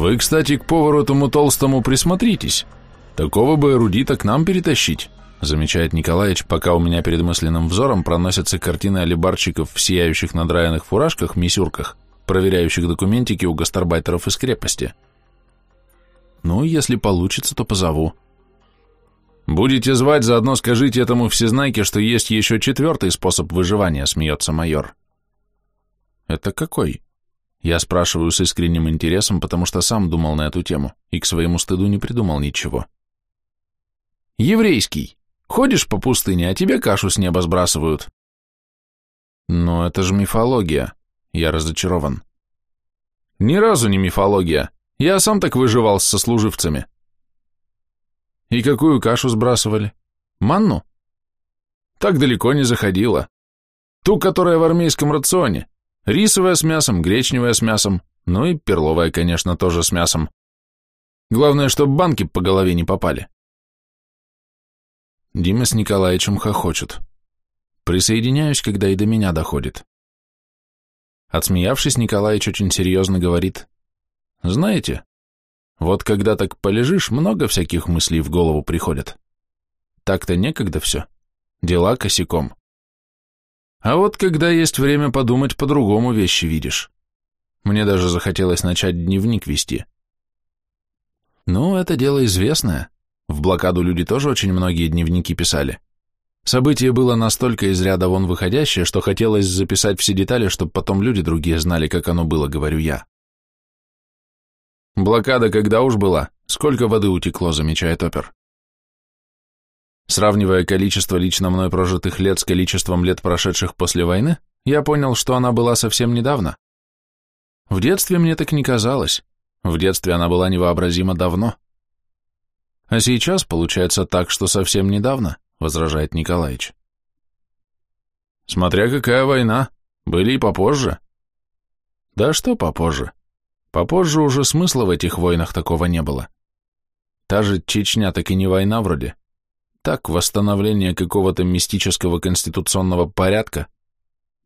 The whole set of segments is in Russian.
Вы, кстати, к повару этому толстому присмотритесь. Такого бы эрудита к нам перетащить, замечает Николаевич, пока у меня перед мысленным взором проносятся картины алибарчиков в сияющих надраенных фуражках, мисюрках, проверяющих документики у гастарбайтеров из крепости. Ну, если получится, то позову. Будете звать, заодно скажите этому всезнайке, что есть еще четвертый способ выживания, смеется майор. Это какой? Я спрашиваю с искренним интересом, потому что сам думал на эту тему и к своему стыду не придумал ничего. Еврейский. Ходишь по пустыне, а тебе кашу с неба сбрасывают. Но это же мифология. Я разочарован. Ни разу не мифология. Я сам так выживал с сослуживцами. И какую кашу сбрасывали? Манну? Так далеко не заходила. Ту, которая в армейском рационе. Рисовая с мясом, гречневая с мясом, ну и перловая, конечно, тоже с мясом. Главное, чтобы банки по голове не попали. Дима с Николаевичем хохочут. Присоединяюсь, когда и до меня доходит. Отсмеявшись, Николаевич очень серьезно говорит, «Знаете, вот когда так полежишь, много всяких мыслей в голову приходят. Так-то некогда все, дела косяком. А вот когда есть время подумать, по-другому вещи видишь. Мне даже захотелось начать дневник вести. Ну, это дело известное. В блокаду люди тоже очень многие дневники писали. Событие было настолько из ряда вон выходящее, что хотелось записать все детали, чтобы потом люди другие знали, как оно было, говорю я. Блокада когда уж была? Сколько воды утекло, замечает опер. Сравнивая количество лично мной прожитых лет с количеством лет, прошедших после войны, я понял, что она была совсем недавно. В детстве мне так не казалось. В детстве она была невообразимо давно. А сейчас получается так, что совсем недавно, возражает Николаевич. Смотря какая война, были и попозже. Да что попозже? Попозже уже смысла в этих войнах такого не было. Та же Чечня так и не война вроде. Так, восстановление какого-то мистического конституционного порядка,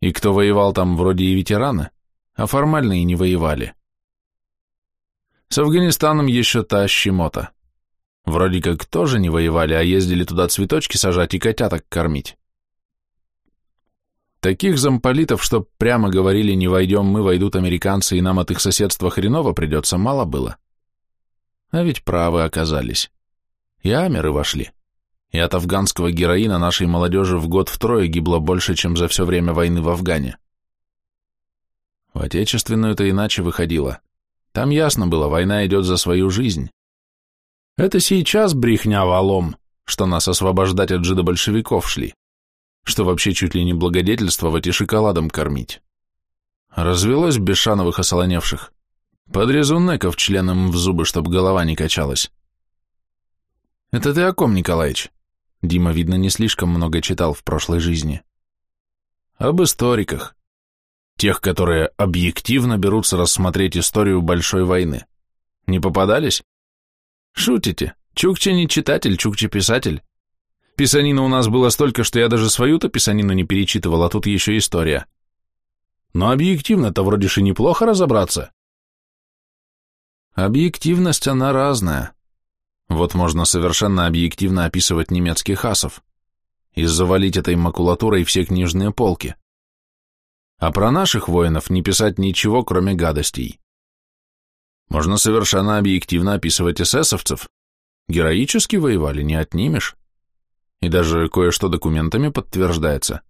и кто воевал там вроде и ветераны, а формально и не воевали. С Афганистаном еще та щемота. Вроде как тоже не воевали, а ездили туда цветочки сажать и котяток кормить. Таких замполитов, что прямо говорили «не войдем мы, войдут американцы, и нам от их соседства хреново придется», мало было. А ведь правы оказались. И амеры вошли и от афганского героина нашей молодежи в год втрое гибло больше, чем за все время войны в Афгане. В отечественную это иначе выходило. Там ясно было, война идет за свою жизнь. Это сейчас брехня валом, что нас освобождать от жидобольшевиков шли, что вообще чуть ли не благодетельствовать и шоколадом кормить. Развелось бешановых осолоневших. Подрезу неков членом в зубы, чтоб голова не качалась. Это ты о ком, Николаич? Дима, видно, не слишком много читал в прошлой жизни. Об историках. Тех, которые объективно берутся рассмотреть историю Большой войны. Не попадались? Шутите. Чукча не читатель, Чукча писатель. Писанина у нас было столько, что я даже свою-то писанину не перечитывал, а тут еще история. Но объективно-то вроде же неплохо разобраться. Объективность она разная. Вот можно совершенно объективно описывать немецких асов и завалить этой макулатурой все книжные полки. А про наших воинов не писать ничего, кроме гадостей. Можно совершенно объективно описывать эсэсовцев. Героически воевали, не отнимешь. И даже кое-что документами подтверждается.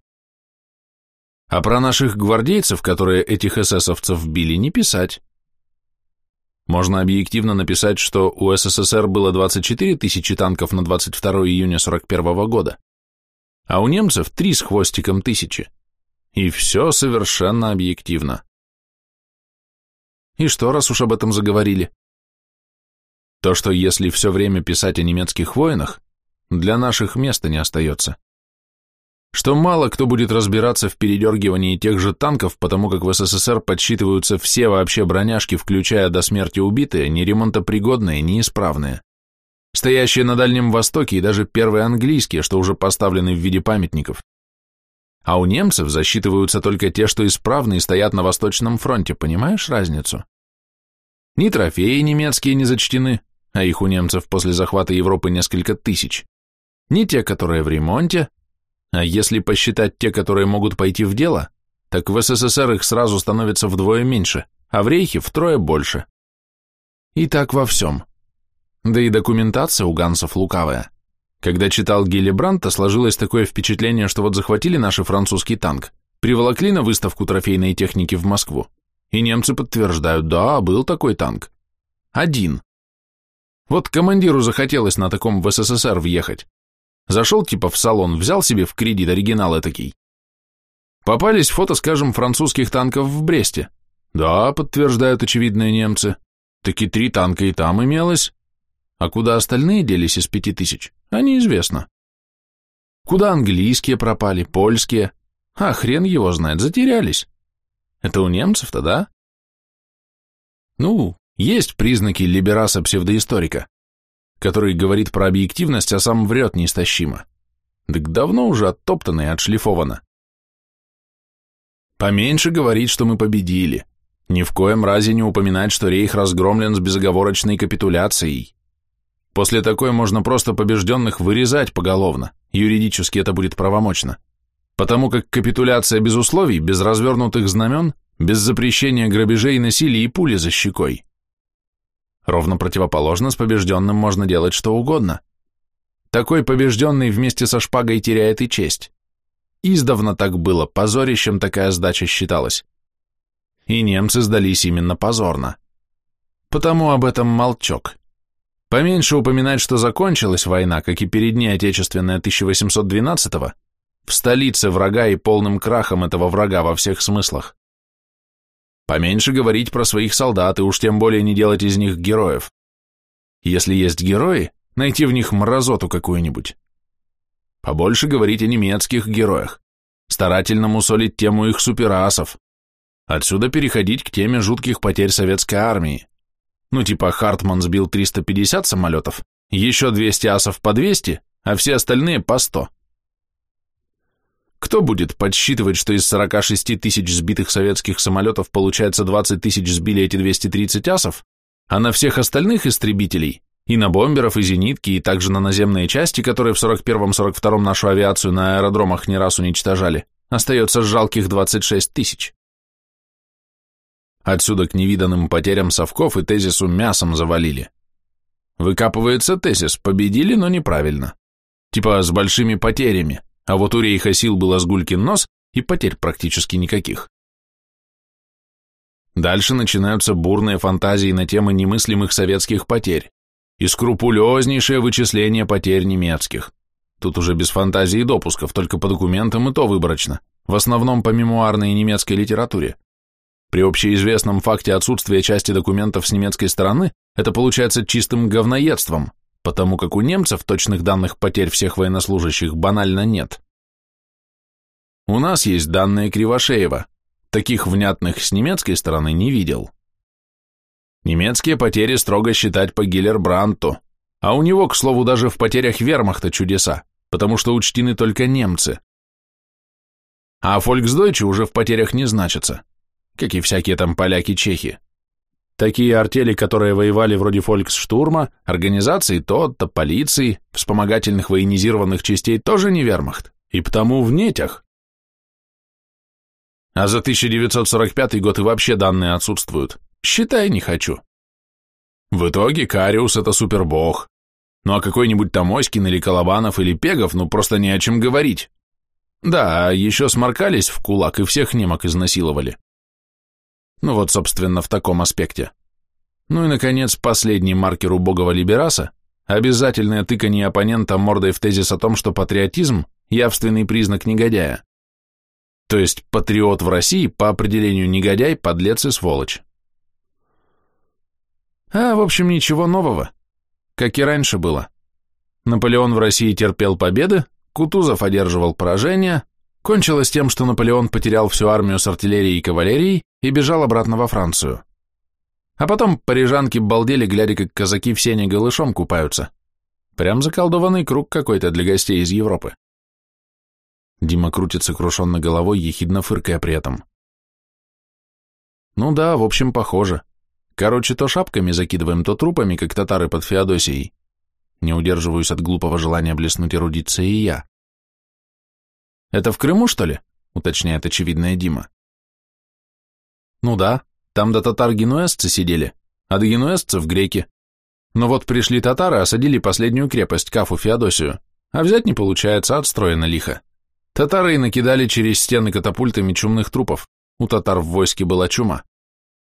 А про наших гвардейцев, которые этих эсэсовцев били, не писать. Можно объективно написать, что у СССР было 24 тысячи танков на 22 июня 41 года, а у немцев три с хвостиком тысячи. И все совершенно объективно. И что, раз уж об этом заговорили? То, что если все время писать о немецких войнах, для наших места не остается что мало кто будет разбираться в передергивании тех же танков, потому как в СССР подсчитываются все вообще броняшки, включая до смерти убитые, неремонтопригодные, неисправные. Стоящие на Дальнем Востоке и даже первые английские, что уже поставлены в виде памятников. А у немцев засчитываются только те, что исправны и стоят на Восточном фронте, понимаешь разницу? Ни трофеи немецкие не зачтены, а их у немцев после захвата Европы несколько тысяч, ни те, которые в ремонте, а если посчитать те, которые могут пойти в дело, так в СССР их сразу становится вдвое меньше, а в Рейхе втрое больше. И так во всем. Да и документация у гансов лукавая. Когда читал Гилли Бранта, сложилось такое впечатление, что вот захватили наш французский танк, приволокли на выставку трофейной техники в Москву, и немцы подтверждают, да, был такой танк. Один. Вот командиру захотелось на таком в СССР въехать. Зашел типа в салон, взял себе в кредит оригинал этакий. Попались фото, скажем, французских танков в Бресте. Да, подтверждают очевидные немцы. Таки три танка и там имелось. А куда остальные делись из пяти тысяч, а неизвестно. Куда английские пропали, польские? А хрен его знает, затерялись. Это у немцев-то, да? Ну, есть признаки либераса-псевдоисторика, который говорит про объективность, а сам врет неистощимо. Так давно уже оттоптано и отшлифовано. Поменьше говорить, что мы победили. Ни в коем разе не упоминать, что рейх разгромлен с безоговорочной капитуляцией. После такой можно просто побежденных вырезать поголовно, юридически это будет правомочно. Потому как капитуляция без условий, без развернутых знамен, без запрещения грабежей, насилия и пули за щекой. Ровно противоположно, с побежденным можно делать что угодно. Такой побежденный вместе со шпагой теряет и честь. Издавна так было, позорищем такая сдача считалась. И немцы сдались именно позорно. Потому об этом молчок. Поменьше упоминать, что закончилась война, как и перед ней Отечественная 1812-го, в столице врага и полным крахом этого врага во всех смыслах. Поменьше говорить про своих солдат и уж тем более не делать из них героев. Если есть герои, найти в них мразоту какую-нибудь. Побольше говорить о немецких героях, старательно мусолить тему их суперасов. Отсюда переходить к теме жутких потерь советской армии. Ну типа Хартман сбил 350 самолетов, еще 200 асов по 200, а все остальные по 100. Кто будет подсчитывать, что из 46 тысяч сбитых советских самолетов получается 20 тысяч сбили эти 230 асов, а на всех остальных истребителей, и на бомберов, и зенитки, и также на наземные части, которые в 41-42 нашу авиацию на аэродромах не раз уничтожали, остается жалких 26 тысяч. Отсюда к невиданным потерям совков и тезису мясом завалили. Выкапывается тезис, победили, но неправильно. Типа с большими потерями, а вот у рейха сил было сгулькин нос и потерь практически никаких. Дальше начинаются бурные фантазии на темы немыслимых советских потерь и скрупулезнейшее вычисление потерь немецких. Тут уже без фантазии и допусков, только по документам и то выборочно, в основном по мемуарной немецкой литературе. При общеизвестном факте отсутствия части документов с немецкой стороны это получается чистым говноедством, потому как у немцев точных данных потерь всех военнослужащих банально нет. У нас есть данные Кривошеева, таких внятных с немецкой стороны не видел. Немецкие потери строго считать по Гиллербранту, а у него, к слову, даже в потерях вермахта чудеса, потому что учтены только немцы. А Фольксдойче уже в потерях не значатся как и всякие там поляки-чехи. Такие артели, которые воевали вроде фольксштурма, организаций ТОТТО, полиции, вспомогательных военизированных частей тоже не вермахт, и потому в нетях. А за 1945 год и вообще данные отсутствуют. Считай, не хочу. В итоге Кариус это супербог. Ну а какой-нибудь там Оськин или Колобанов или Пегов, ну просто не о чем говорить. Да, еще сморкались в кулак и всех немок изнасиловали. Ну вот, собственно, в таком аспекте. Ну и, наконец, последний маркер убогого либераса – обязательное тыкание оппонента мордой в тезис о том, что патриотизм – явственный признак негодяя. То есть патриот в России по определению негодяй, подлец и сволочь. А, в общем, ничего нового. Как и раньше было. Наполеон в России терпел победы, Кутузов одерживал поражения, кончилось тем, что Наполеон потерял всю армию с артиллерией и кавалерией, и бежал обратно во Францию. А потом парижанки балдели, глядя, как казаки в сене голышом купаются. Прям заколдованный круг какой-то для гостей из Европы. Дима крутится крушенно головой, ехидно фыркая при этом. Ну да, в общем, похоже. Короче, то шапками закидываем, то трупами, как татары под Феодосией. Не удерживаюсь от глупого желания блеснуть эрудицией и я. «Это в Крыму, что ли?» — уточняет очевидная Дима. «Ну да, там до татар генуэзцы сидели, а до генуэзцев греки. Но вот пришли татары, осадили последнюю крепость, Кафу Феодосию, а взять не получается, отстроено лихо. Татары и накидали через стены катапультами чумных трупов, у татар в войске была чума.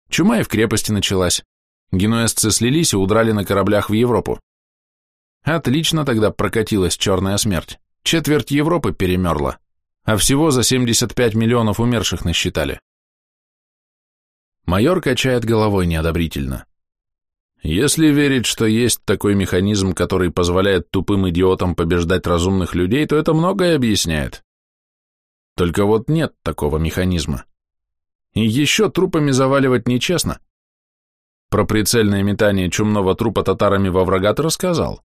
Чума и в крепости началась. Генуэзцы слились и удрали на кораблях в Европу. Отлично тогда прокатилась черная смерть. Четверть Европы перемерла, а всего за 75 миллионов умерших насчитали. Майор качает головой неодобрительно. Если верить, что есть такой механизм, который позволяет тупым идиотам побеждать разумных людей, то это многое объясняет. Только вот нет такого механизма. И еще трупами заваливать нечестно. Про прицельное метание чумного трупа татарами во врага ты рассказал.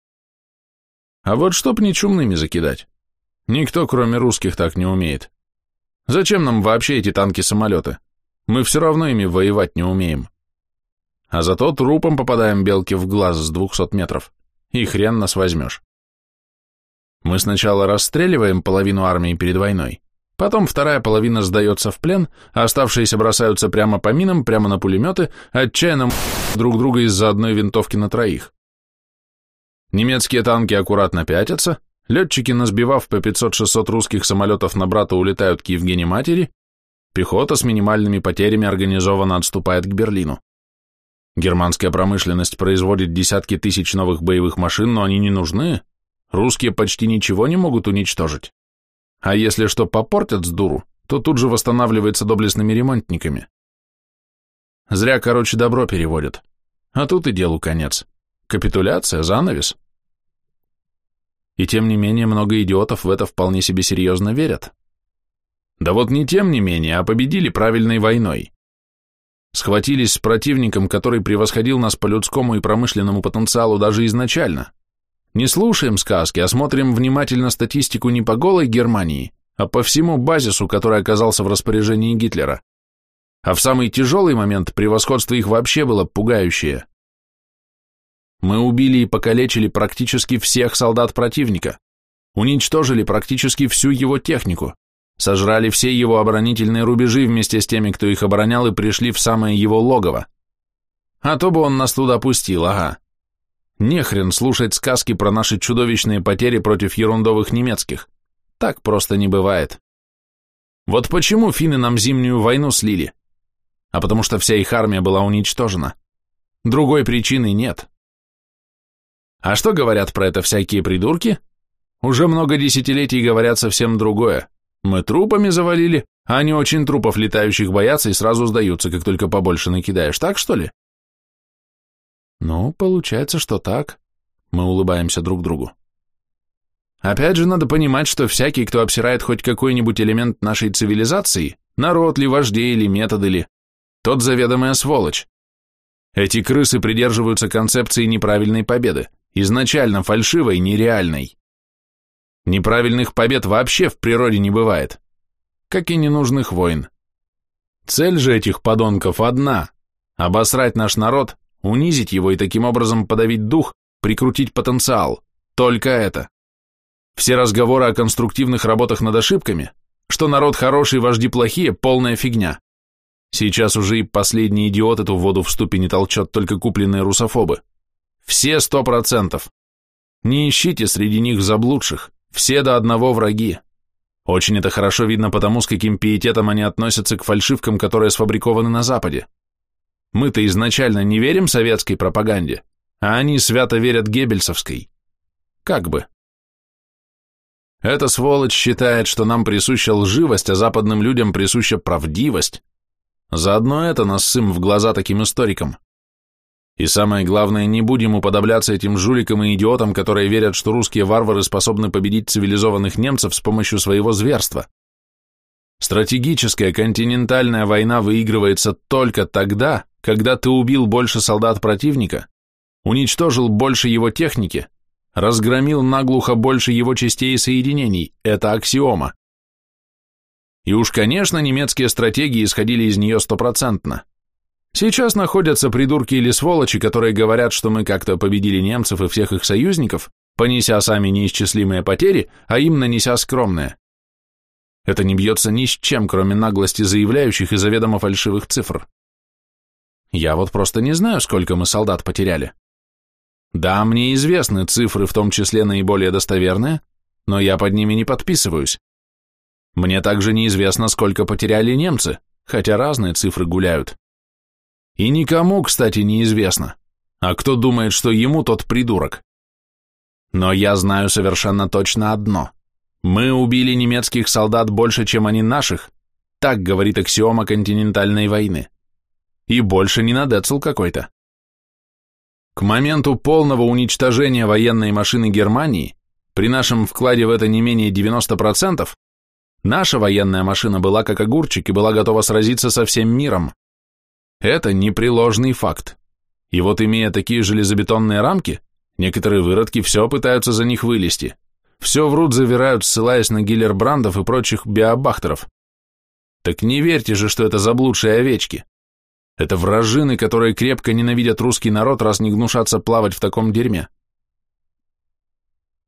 А вот чтоб не чумными закидать. Никто, кроме русских, так не умеет. Зачем нам вообще эти танки-самолеты? Мы все равно ими воевать не умеем. А зато трупом попадаем белки в глаз с двухсот метров. И хрен нас возьмешь. Мы сначала расстреливаем половину армии перед войной, потом вторая половина сдается в плен, а оставшиеся бросаются прямо по минам, прямо на пулеметы, отчаянно друг друга из-за одной винтовки на троих. Немецкие танки аккуратно пятятся, летчики, насбивав по 500-600 русских самолетов на брата, улетают к Евгении Матери, пехота с минимальными потерями организованно отступает к Берлину. Германская промышленность производит десятки тысяч новых боевых машин, но они не нужны. Русские почти ничего не могут уничтожить. А если что попортят с дуру, то тут же восстанавливается доблестными ремонтниками. Зря, короче, добро переводят. А тут и делу конец. Капитуляция, занавес. И тем не менее много идиотов в это вполне себе серьезно верят. Да вот не тем не менее, а победили правильной войной. Схватились с противником, который превосходил нас по людскому и промышленному потенциалу даже изначально. Не слушаем сказки, а смотрим внимательно статистику не по голой Германии, а по всему базису, который оказался в распоряжении Гитлера. А в самый тяжелый момент превосходство их вообще было пугающее. Мы убили и покалечили практически всех солдат противника, уничтожили практически всю его технику, сожрали все его оборонительные рубежи вместе с теми, кто их оборонял, и пришли в самое его логово. А то бы он нас туда пустил, ага. Нехрен слушать сказки про наши чудовищные потери против ерундовых немецких. Так просто не бывает. Вот почему финны нам зимнюю войну слили? А потому что вся их армия была уничтожена. Другой причины нет. А что говорят про это всякие придурки? Уже много десятилетий говорят совсем другое. Мы трупами завалили, а они очень трупов летающих боятся и сразу сдаются, как только побольше накидаешь, так что ли? Ну, получается, что так. Мы улыбаемся друг другу. Опять же, надо понимать, что всякий, кто обсирает хоть какой-нибудь элемент нашей цивилизации, народ ли, вождей или методы ли, тот заведомая сволочь. Эти крысы придерживаются концепции неправильной победы изначально фальшивой, нереальной. Неправильных побед вообще в природе не бывает, как и ненужных войн. Цель же этих подонков одна – обосрать наш народ, унизить его и таким образом подавить дух, прикрутить потенциал. Только это. Все разговоры о конструктивных работах над ошибками, что народ хороший, вожди плохие – полная фигня. Сейчас уже и последний идиот эту воду в ступе не толчет, только купленные русофобы. Все сто процентов. Не ищите среди них заблудших, все до одного враги. Очень это хорошо видно потому, с каким пиететом они относятся к фальшивкам, которые сфабрикованы на Западе. Мы-то изначально не верим советской пропаганде, а они свято верят геббельсовской. Как бы. Эта сволочь считает, что нам присуща лживость, а западным людям присуща правдивость. Заодно это нас сым в глаза таким историкам. И самое главное, не будем уподобляться этим жуликам и идиотам, которые верят, что русские варвары способны победить цивилизованных немцев с помощью своего зверства. Стратегическая континентальная война выигрывается только тогда, когда ты убил больше солдат противника, уничтожил больше его техники, разгромил наглухо больше его частей и соединений. Это аксиома. И уж, конечно, немецкие стратегии исходили из нее стопроцентно. Сейчас находятся придурки или сволочи, которые говорят, что мы как-то победили немцев и всех их союзников, понеся сами неисчислимые потери, а им нанеся скромные. Это не бьется ни с чем, кроме наглости заявляющих и заведомо фальшивых цифр. Я вот просто не знаю, сколько мы солдат потеряли. Да, мне известны цифры, в том числе наиболее достоверные, но я под ними не подписываюсь. Мне также неизвестно, сколько потеряли немцы, хотя разные цифры гуляют. И никому, кстати, неизвестно. А кто думает, что ему тот придурок? Но я знаю совершенно точно одно. Мы убили немецких солдат больше, чем они наших, так говорит аксиома континентальной войны. И больше не на Децл какой-то. К моменту полного уничтожения военной машины Германии, при нашем вкладе в это не менее 90%, наша военная машина была как огурчик и была готова сразиться со всем миром. Это непреложный факт. И вот имея такие железобетонные рамки, некоторые выродки все пытаются за них вылезти. Все врут, завирают, ссылаясь на Гиллербрандов и прочих биобахтеров. Так не верьте же, что это заблудшие овечки. Это вражины, которые крепко ненавидят русский народ, раз не гнушатся плавать в таком дерьме.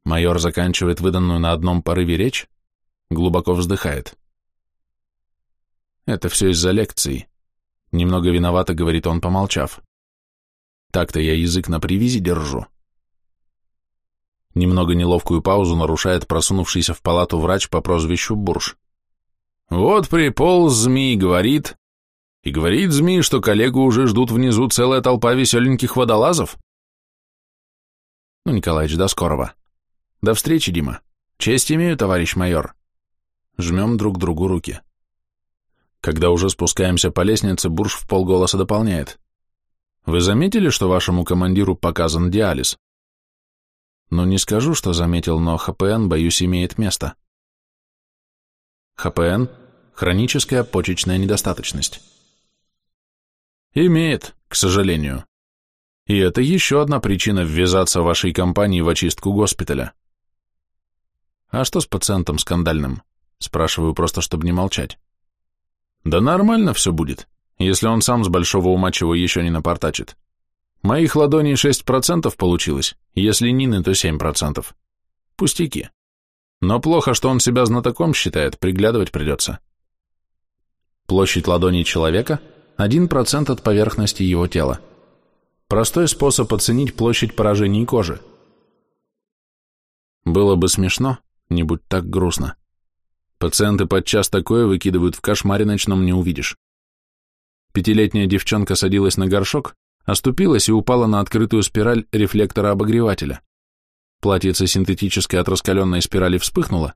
Майор заканчивает выданную на одном порыве речь, глубоко вздыхает. Это все из-за лекции. Немного виновато, говорит он, помолчав. Так-то я язык на привязи держу. Немного неловкую паузу нарушает просунувшийся в палату врач по прозвищу Бурж. Вот приполз змей, говорит, и говорит змей, что коллегу уже ждут внизу целая толпа веселеньких водолазов. Ну, Николаевич, до скорого. До встречи, Дима. Честь имею, товарищ майор. Жмем друг другу руки. Когда уже спускаемся по лестнице, Бурж в полголоса дополняет. Вы заметили, что вашему командиру показан диализ? Ну, не скажу, что заметил, но ХПН, боюсь, имеет место. ХПН – хроническая почечная недостаточность. Имеет, к сожалению. И это еще одна причина ввязаться в вашей компании в очистку госпиталя. А что с пациентом скандальным? Спрашиваю просто, чтобы не молчать. Да нормально все будет, если он сам с большого ума чего еще не напортачит. Моих ладоней 6% получилось, если Нины, то 7%. Пустяки. Но плохо, что он себя знатоком считает, приглядывать придется. Площадь ладоней человека 1% от поверхности его тела. Простой способ оценить площадь поражений кожи. Было бы смешно, не будь так грустно. Пациенты подчас такое выкидывают в кошмаре ночном не увидишь. Пятилетняя девчонка садилась на горшок, оступилась и упала на открытую спираль рефлектора обогревателя. Платьице синтетической от раскаленной спирали вспыхнуло,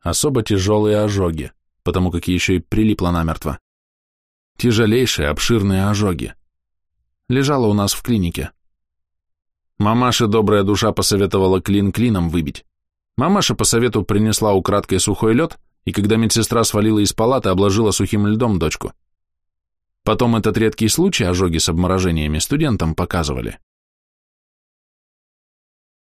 особо тяжелые ожоги, потому как еще и прилипло намертво. Тяжелейшие, обширные ожоги. Лежала у нас в клинике. Мамаша добрая душа посоветовала клин клином выбить. Мамаша по совету принесла украдкой сухой лед, и когда медсестра свалила из палаты, обложила сухим льдом дочку. Потом этот редкий случай, ожоги с обморожениями, студентам показывали.